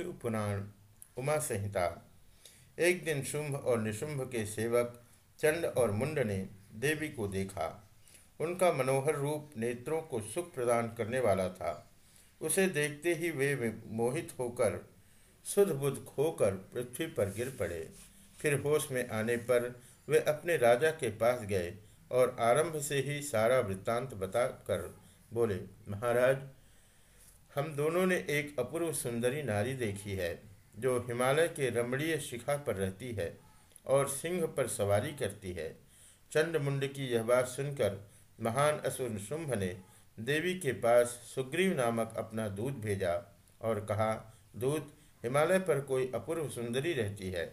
शिव पुराण उमा संहिता। एक दिन शुंभ और निशुंभ के सेवक चंड और मुंड ने देवी को देखा। उनका मनोहर रूप नेत्रों को सुख प्रदान करने वाला था। उसे देखते ही वे मोहित होकर शुद्ध बुद्ध खोकर पृथ्वी पर गिर पड़े। फिर होश में आने पर वे अपने राजा के पास गए और आरंभ से ही सारा वृत्तांत बताकर बोले, महाराज हम दोनों ने एक अपूर्व सुंदरी नारी देखी है, जो हिमालय के रमणीय शिखा पर रहती है और सिंह पर सवारी करती है। चंड मुंड की यह बात सुनकर महान असुर शुंभ ने देवी के पास सुग्रीव नामक अपना दूध भेजा और कहा दूध हिमालय पर कोई अपूर्व सुंदरी रहती है।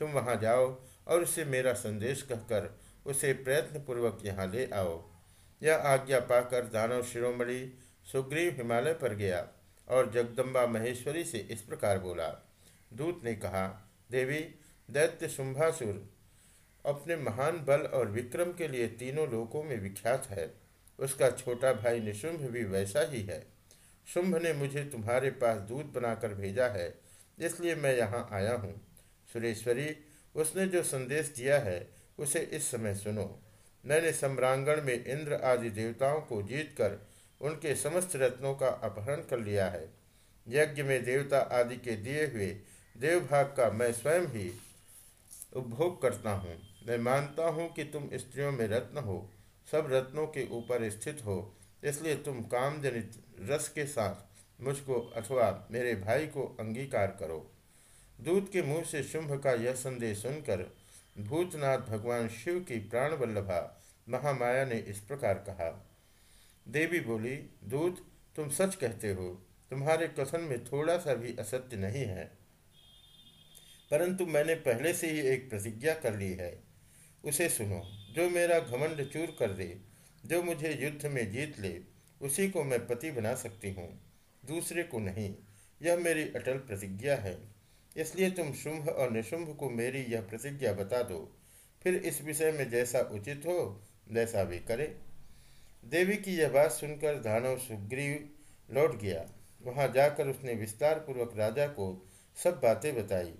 तुम वहाँ जाओ और उसे मेरा संदेश कहकर उसे प्रयत्नपूर्वक यहाँ ले आओ। यह आज्ञा पाकर दानव शिरोमणि सुग्रीव हिमालय पर गया और जगदम्बा महेश्वरी से इस प्रकार बोला। दूत ने कहा, देवी, दैत्य शुंभासुर अपने महान बल और विक्रम के लिए तीनों लोकों में विख्यात है। उसका छोटा भाई निशुंभ भी वैसा ही है। शुंभ ने मुझे तुम्हारे पास दूध बनाकर भेजा है, इसलिए मैं यहाँ आया हूँ। सुरेश्वरी, उसने जो संदेश दिया है, उसे इस समय सुनो। मैंने सम्रांगण में इंद्र आदि देवताओं को जीतकर उनके समस्त रत्नों का अपहरण कर लिया है। यज्ञ में देवता आदि के दिए हुए देवभाग का मैं स्वयं ही उपभोग करता हूँ। मैं मानता हूँ कि तुम स्त्रियों में रत्न हो, सब रत्नों के ऊपर स्थित हो, इसलिए तुम काम जनित रस के साथ मुझको अथवा मेरे भाई को अंगीकार करो। दूत के मुँह से शुंभ का यह संदेश सुनकर भूतनाथ भगवान शिव की प्राण वल्लभा महामाया ने इस प्रकार कहा देवी बोली, दूत, तुम सच कहते हो। तुम्हारे कथन में थोड़ा सा भी असत्य नहीं है। परंतु मैंने पहले से ही एक प्रतिज्ञा कर ली है। उसे सुनो, जो मेरा घमंड चूर कर दे, जो मुझे युद्ध में जीत ले, उसी को मैं पति बना सकती हूँ। दूसरे को नहीं। यह मेरी अटल प्रतिज्ञा है। इसलिए तुम शुंभ और निशुंभ को मेरी यह प्रतिज्ञा बता दो। फिर इस विषय में जैसा उचित हो, वैसा भी करे। देवी की यह बात सुनकर दानव सुग्रीव लौट गया। वहाँ जाकर उसने विस्तार पूर्वक राजा को सब बातें बताई।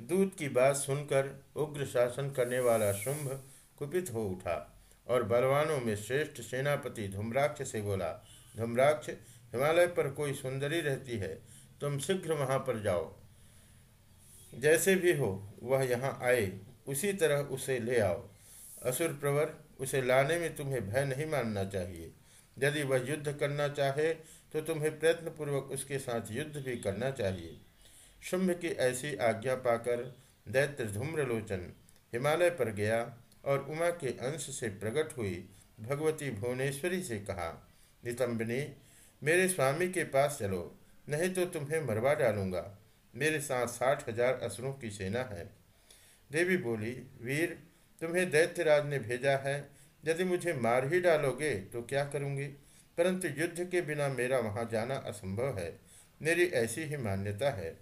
दूत की बात सुनकर उग्र शासन करने वाला शुंभ कुपित हो उठा और बलवानों में श्रेष्ठ सेनापति धूम्राक्ष से बोला, धूम्राक्ष, हिमालय पर कोई सुंदरी रहती है? तुम शीघ्र वहाँ पर जाओ। जैसे भी हो, वह यहाँ आए। उसी तरह उसे ले आओ। असुर प्रवर, उसे लाने में तुम्हें भय नहीं मानना चाहिए। यदि वह युद्ध करना चाहे तो तुम्हें प्रयत्नपूर्वक उसके साथ युद्ध भी करना चाहिए। शुंभ की ऐसी आज्ञा पाकर दैत्य धूम्रलोचन हिमालय पर गया और उमा के अंश से प्रकट हुई। भगवती भुवनेश्वरी से कहा, नितंबिनी, मेरे स्वामी के पास चलो, नहीं तो तुम्हें मरवा डालूँगा। मेरे साथ साठ हज़ार असुरों की सेना है। देवी बोली, वीर तुम्हें दैत्यराज ने भेजा है। यदि मुझे मार ही डालोगे तो क्या करूँगी? परंतु युद्ध के बिना मेरा वहाँ जाना असंभव है। मेरी ऐसी ही मान्यता है।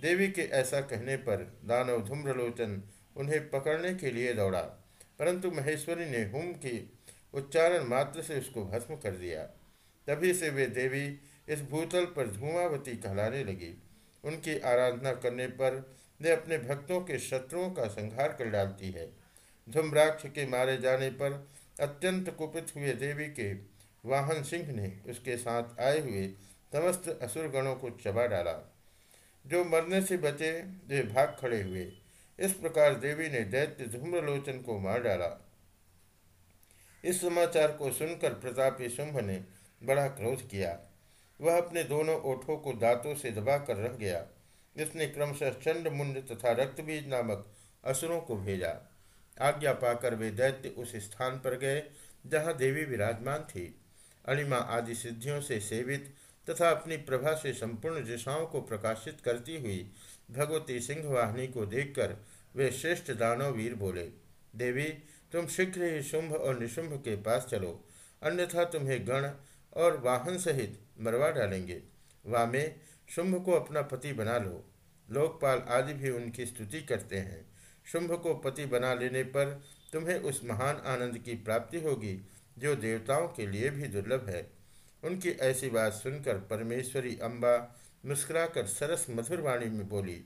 देवी के ऐसा कहने पर दानव धूम्रलोचन उन्हें पकड़ने के लिए दौड़ा। परंतु महेश्वरी ने हुम की उच्चारण मात्र से उसको भस्म कर दिया। तभी से वे देवी इस भूतल पर धूमावती कहलाने लगी। उनकी आराधना करने पर वे अपने भक्तों के शत्रुओं का संहार कर डालती है। धूम्राक्ष के मारे जाने पर अत्यंत कुपित हुए देवी के वाहन सिंह ने उसके साथ आए हुए समस्त असुरगणों को चबा डाला। जो मरने से बचे, वे भाग खड़े हुए। इस प्रकार देवी ने दैत्य धूम्रलोचन को मार डाला। इस समाचार को सुनकर प्रतापी शुंभ ने बड़ा क्रोध किया। वह अपने दोनों ओठों को दांतों से दबाकर रह गया। इसने क्रमशः चंड मुंड तथा रक्तबीज नामक असुरों को भेजा। आज्ञा पाकर वे दैत्य उस स्थान पर गए, जहाँ देवी विराजमान थी। अणिमा आदि सिद्धियों से सेवित तथा अपनी प्रभा से संपूर्ण दिशाओं को प्रकाशित करती हुई भगवती सिंहवाहिनी को देखकर वे श्रेष्ठ दानव वीर बोले, देवी, तुम शीघ्र ही शुंभ और निशुंभ के पास चलो, अन्यथा तुम्हें गण और वाहन सहित मरवा डालेंगे। वामे, शुंभ को अपना पति बना लो। लोकपाल आदि भी उनकी स्तुति करते हैं। शुंभ को पति बना लेने पर तुम्हें उस महान आनंद की प्राप्ति होगी, जो देवताओं के लिए भी दुर्लभ है। उनकी ऐसी बात सुनकर परमेश्वरी अम्बा मुस्कुराकर सरस मधुर वाणी में बोली,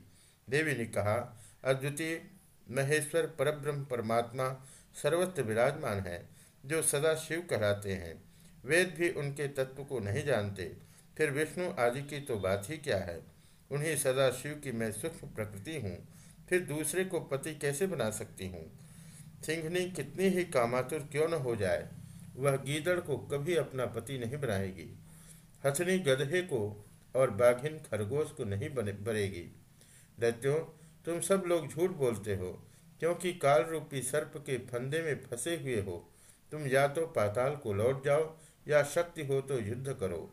देवी ने कहा, अद्वितीय, महेश्वर, परब्रह्म, परमात्मा सर्वत्र विराजमान है, जो सदा शिव कहलाते हैं। वेद भी उनके तत्व को नहीं जानते। फिर विष्णु आदि की तो बात ही क्या है? उन्हें सदा शिव की मैं सूक्ष्म प्रकृति हूँ। फिर दूसरे को पति कैसे बना सकती हूँ? सिंहनी कितनी ही कामातुर क्यों न हो जाए, वह गीदड़ को कभी अपना पति नहीं बनाएगी। हथनी गधे को और बाघिन खरगोश को नहीं बने, बनेगी। दैत्यों, तुम सब लोग झूठ बोलते हो, क्योंकि काल रूपी सर्प के फंदे में फंसे हुए हो। तुम या तो पाताल को लौट जाओ, या शक्ति हो तो युद्ध करो।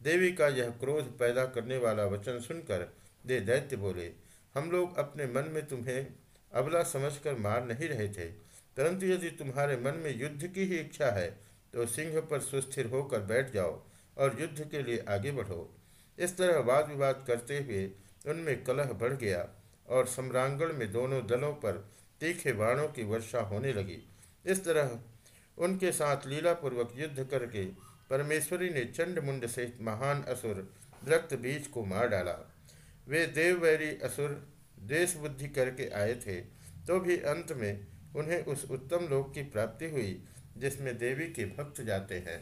देवी का यह क्रोध पैदा करने वाला वचन सुनकर दे दैत्य बोले हम लोग अपने मन में तुम्हें अबला समझकर मार नहीं रहे थे, परंतु यदि तुम्हारे मन में युद्ध की ही इच्छा है तो सिंह पर सुस्थिर होकर बैठ जाओ और युद्ध के लिए आगे बढ़ो। इस तरह वाद विवाद करते हुए उनमें कलह बढ़ गया और सम्रांगण में दोनों दलों पर तीखे बाणों की वर्षा होने लगी। इस तरह उनके साथ लीलापूर्वक युद्ध करके परमेश्वरी ने चंड मुंड सहित महान असुर रक्त बीज को मार डाला। वे देववैरी असुर देश बुद्धि करके आए थे तो भी अंत में उन्हें उस उत्तम लोक की प्राप्ति हुई, जिसमें देवी के भक्त जाते हैं।